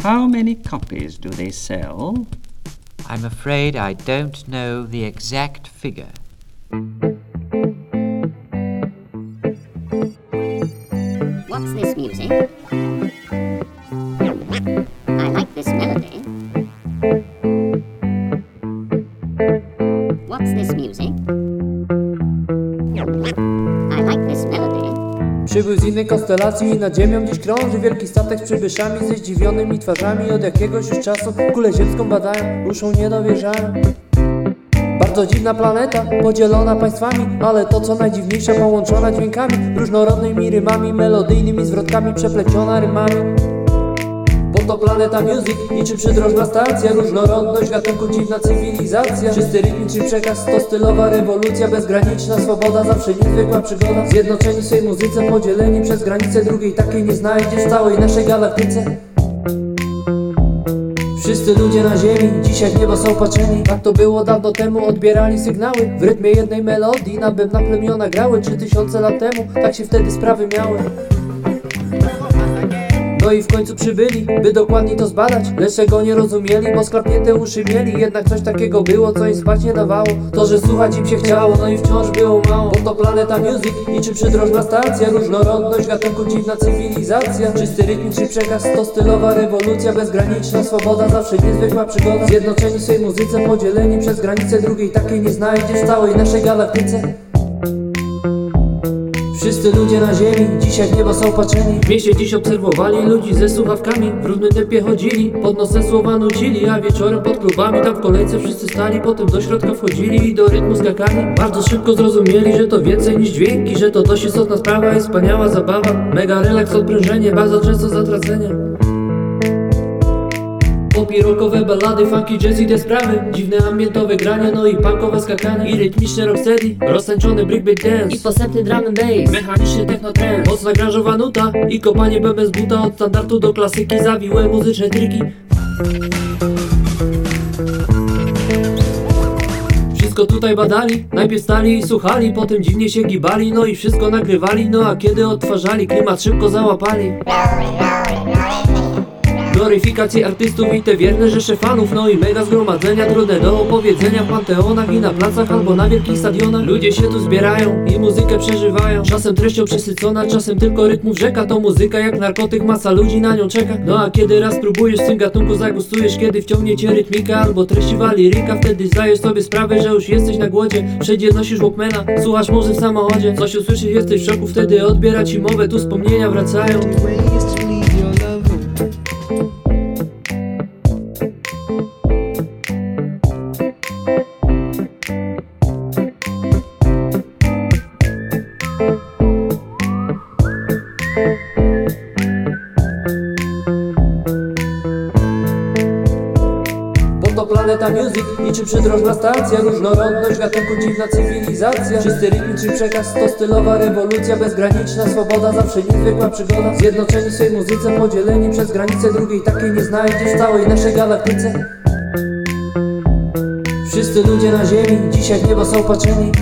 How many copies do they sell? I'm afraid I don't know the exact figure. What's this music? I like this melody. What's this music? Przybył z innej konstelacji i nad ziemią dziś krąży Wielki statek z przybyszami ze zdziwionymi twarzami Od jakiegoś już czasu. Kulę ziemską badają Uszą nie dowierzają Bardzo dziwna planeta, podzielona państwami Ale to co najdziwniejsze, połączona dźwiękami Różnorodnymi rymami, melodyjnymi zwrotkami Przepleciona rymami to planeta music, niczym przydrożna stacja Różnorodność gatunku, dziwna cywilizacja. Czysty rytm czy przekaz, to stylowa rewolucja. Bezgraniczna swoboda, zawsze niezwykła przygoda. Zjednoczeni w swej muzyce, podzieleni przez granice Drugiej takiej nie znajdziesz w całej naszej galaktyce. Wszyscy ludzie na ziemi, dzisiaj w niebo są patrzeni. Tak to było dawno temu, odbierali sygnały. W rytmie jednej melodii, na bębna plemiona grały. Trzy tysiące lat temu, tak się wtedy sprawy miały no i w końcu przybyli, by dokładnie to zbadać. Lecz czego nie rozumieli, bo sklapnięte uszy mieli. Jednak coś takiego było, co im spać nie dawało. To, że słuchać im się chciało, no i wciąż było mało. Bo to planeta music, niczym przydrożna stacja. Różnorodność gatunku, dziwna cywilizacja. Czysty czy przekaz, to stylowa rewolucja Bezgraniczna. Swoboda, zawsze niezwykła przygoda. Zjednoczeni w swej muzyce, podzieleni przez granice Drugiej takiej nie znajdziesz w całej naszej galaktyce Wszyscy ludzie na ziemi, dzisiaj w niebo są patrzeni. W mieście dziś obserwowali ludzi ze słuchawkami. W równym tempie chodzili, pod nosem słowa nucili A wieczorem pod klubami tam w kolejce wszyscy stali. Potem do środka wchodzili i do rytmu skakali. Bardzo szybko zrozumieli, że to więcej niż dźwięki Że to dość istotna sprawa i wspaniała zabawa. Mega relaks, odprężenie, bardzo często zatracenie Popi, rockowe ballady, funky, jazz i te sprawy. Dziwne ambientowe granie, no i punkowe skakanie. I rytmiczne rocksteady, roztańczony breakbeat dance. I posępny drum and bass. Mechaniczny techno trance Mocna granżowa nuta I kopanie bęben z buta. Od standardu do klasyki Zawiłe muzyczne triki. Wszystko tutaj badali Najpierw stali i słuchali Potem dziwnie się gibali. No i wszystko nagrywali No a kiedy odtwarzali Klimat szybko załapali Gloryfikacje artystów i te wierne rzesze fanów No i mega zgromadzenia trudne do opowiedzenia W panteonach i na placach albo na wielkich stadionach. Ludzie się tu zbierają i muzykę przeżywają. Czasem treścią przesycona, czasem tylko rytmów rzeka. To muzyka jak narkotyk, masa ludzi na nią czeka. No a kiedy raz próbujesz w tym gatunku zagustujesz Kiedy wciągnie cię rytmika albo treściwa liryka Wtedy zdajesz sobie sprawę, że już jesteś na głodzie Wszędzie nosisz walkmana, słuchasz muzy w samochodzie. Coś usłyszysz, jesteś w szoku, wtedy odbiera ci mowę Tu wspomnienia wracają to planeta music, niczym przydrożna stacja Różnorodność gatunku, dziwna cywilizacja. Czysty rytm czy przekaz, to stylowa rewolucja Bezgraniczna swoboda, zawsze niezwykła przygoda. Zjednoczeni w swej muzyce, podzieleni przez granice Drugiej takiej nie znajdziesz w całej naszej galaktyce. Wszyscy ludzie na ziemi, dzisiaj w niebo są patrzeni